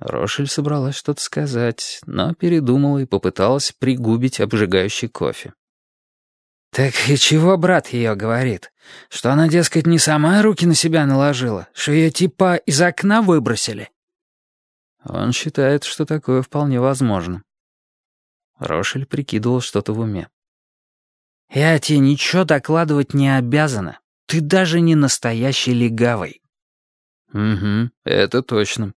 Рошель собралась что-то сказать, но передумала и попыталась пригубить обжигающий кофе. «Так и чего брат ее говорит? Что она, дескать, не сама руки на себя наложила? Что ее типа из окна выбросили?» Он считает, что такое вполне возможно. Рошель прикидывал что-то в уме. «Я тебе ничего докладывать не обязана. Ты даже не настоящий легавый». «Угу, это точно.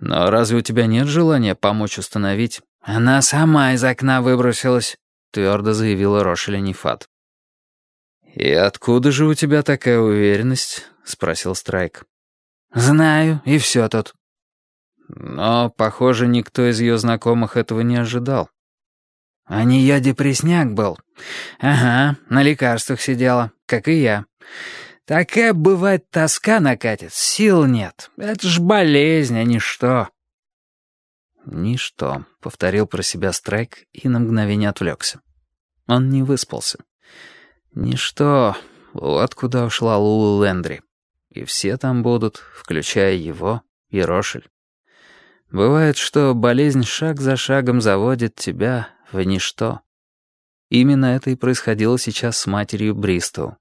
Но разве у тебя нет желания помочь установить...» «Она сама из окна выбросилась», — твердо заявила Рошеля Нефат. «И откуда же у тебя такая уверенность?» — спросил Страйк. «Знаю, и все тут». Но, похоже, никто из ее знакомых этого не ожидал. «А нее депресняк был. Ага, на лекарствах сидела, как и я. Такая, бывает, тоска накатит, сил нет. Это ж болезнь, а не что». «Ничто», — повторил про себя Страйк и на мгновение отвлекся. Он не выспался. «Ничто. Вот куда ушла Лулу Лендри. И все там будут, включая его и Рошель. Бывает, что болезнь шаг за шагом заводит тебя в ничто. Именно это и происходило сейчас с матерью Бристоу.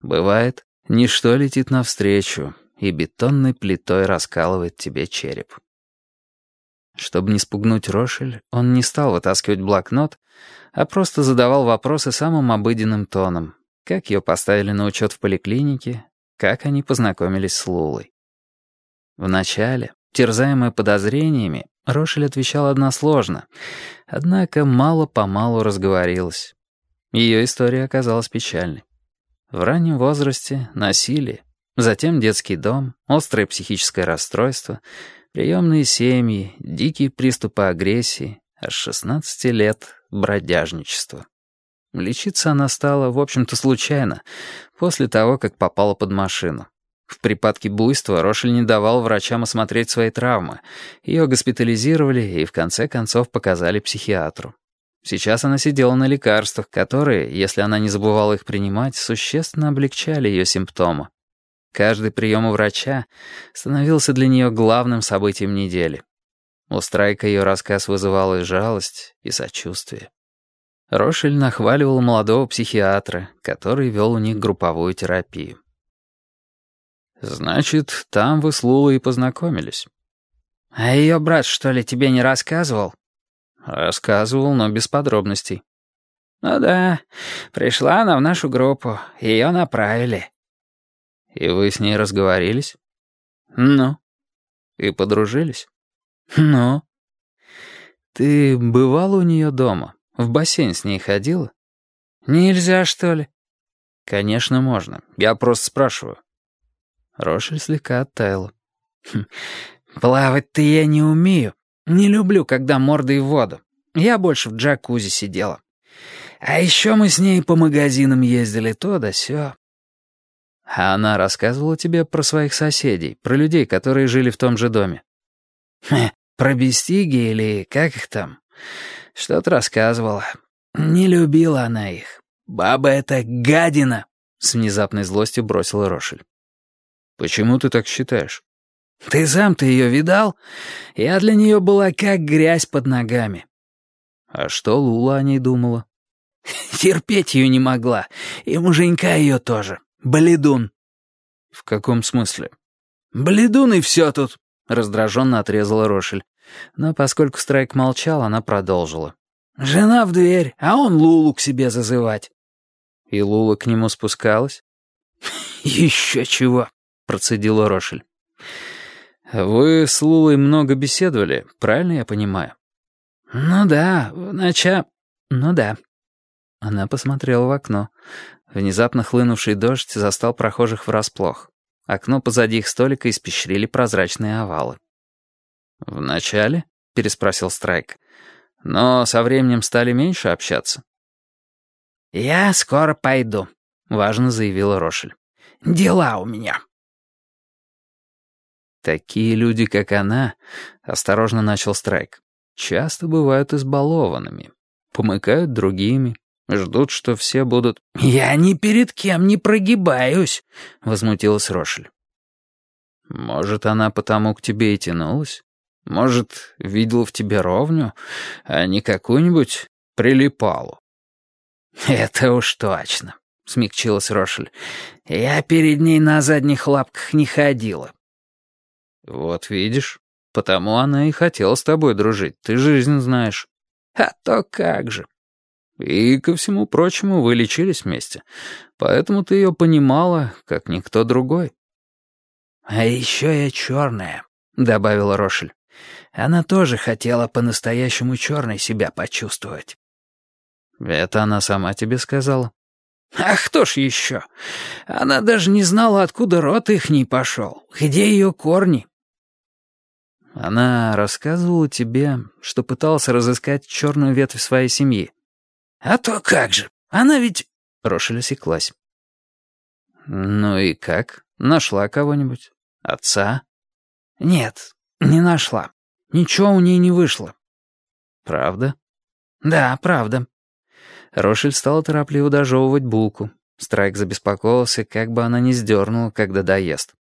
Бывает, ничто летит навстречу и бетонной плитой раскалывает тебе череп. Чтобы не спугнуть Рошель, он не стал вытаскивать блокнот, а просто задавал вопросы самым обыденным тоном. Как ее поставили на учет в поликлинике, как они познакомились с Лулой. Вначале, терзаемая подозрениями, Рошель отвечала односложно, однако мало-помалу разговорилась. Ее история оказалась печальной. В раннем возрасте насилие, затем детский дом, острое психическое расстройство, приемные семьи, дикие приступы агрессии, а с 16 лет — бродяжничество. Лечиться она стала, в общем-то, случайно, после того, как попала под машину. В припадке буйства Рошель не давал врачам осмотреть свои травмы. Ее госпитализировали и в конце концов показали психиатру. Сейчас она сидела на лекарствах, которые, если она не забывала их принимать, существенно облегчали ее симптомы. Каждый прием у врача становился для нее главным событием недели. У Страйка ее рассказ вызывал и жалость, и сочувствие. Рошель нахваливал молодого психиатра, который вел у них групповую терапию. «Значит, там вы с Лулой и познакомились». «А ее брат, что ли, тебе не рассказывал?» «Рассказывал, но без подробностей». «Ну да, пришла она в нашу группу, ее направили». «И вы с ней разговорились?» «Ну». «И подружились?» «Ну». «Ты бывала у нее дома? В бассейн с ней ходила?» «Нельзя, что ли?» «Конечно, можно. Я просто спрашиваю». Рошель слегка оттаяла. Хм, «Плавать-то я не умею. Не люблю, когда мордой в воду. Я больше в джакузи сидела. А еще мы с ней по магазинам ездили то да сё». «А она рассказывала тебе про своих соседей, про людей, которые жили в том же доме?» Хе, «Про бестиги или как их там? Что-то рассказывала. Не любила она их. Баба эта гадина!» С внезапной злостью бросила Рошель. «Почему ты так считаешь?» «Ты сам-то ее видал? Я для нее была как грязь под ногами». «А что Лула о ней думала?» «Терпеть ее не могла. И муженька ее тоже. Бледун». «В каком смысле?» «Бледун и все тут», — раздраженно отрезала Рошель. Но поскольку Страйк молчал, она продолжила. «Жена в дверь, а он Лулу к себе зазывать». «И Лула к нему спускалась?» «Еще чего», — процедила Рошель. «Вы с Лулой много беседовали, правильно я понимаю?» «Ну да, вначале... Ну да». Она посмотрела в окно. Внезапно хлынувший дождь застал прохожих врасплох. Окно позади их столика испещрили прозрачные овалы. «Вначале?» — переспросил Страйк. «Но со временем стали меньше общаться?» «Я скоро пойду», — важно заявила Рошель. «Дела у меня». Такие люди, как она, осторожно начал Страйк, часто бывают избалованными, помыкают другими, ждут, что все будут... «Я ни перед кем не прогибаюсь», — возмутилась Рошель. «Может, она потому к тебе и тянулась? Может, видел в тебе ровню, а не какую-нибудь прилипалу?» «Это уж точно», — смягчилась Рошель. «Я перед ней на задних лапках не ходила». «Вот видишь, потому она и хотела с тобой дружить, ты жизнь знаешь». «А то как же». И, ко всему прочему, вы лечились вместе, поэтому ты ее понимала, как никто другой. «А еще я черная», — добавила Рошель. «Она тоже хотела по-настоящему черной себя почувствовать». «Это она сама тебе сказала?» «Ах, кто ж еще? Она даже не знала, откуда род их не пошел, где ее корни». «Она рассказывала тебе, что пыталась разыскать черную ветвь своей семьи?» «А то как же! Она ведь...» Рошель осеклась. «Ну и как? Нашла кого-нибудь? Отца?» «Нет, не нашла. Ничего у ней не вышло». «Правда?» «Да, правда». Рошель стала торопливо дожевывать булку. Страйк забеспокоился, как бы она не сдернула, когда доест.